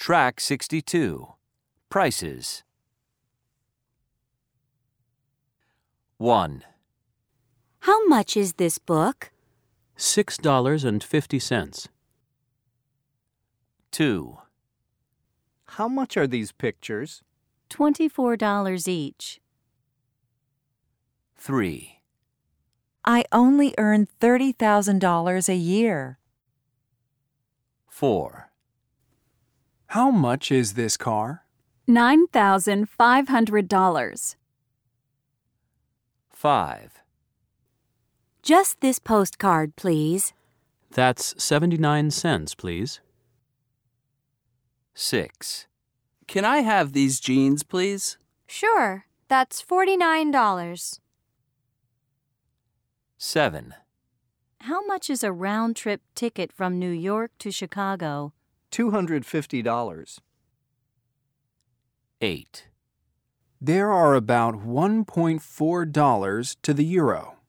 Track 62. Prices. 1, How much is this book? $6.50. 2, How much are these pictures? $24 each. 3, I only earn $30,000 a year. 4, How much is this car? $9,500. 5, Just this postcard, please. That's 79 cents, please. 6, Can I have these jeans, please? Sure, that's $49. 7, How much is a round trip ticket from New York to Chicago? $250. 8, There are about $1.4 to the euro.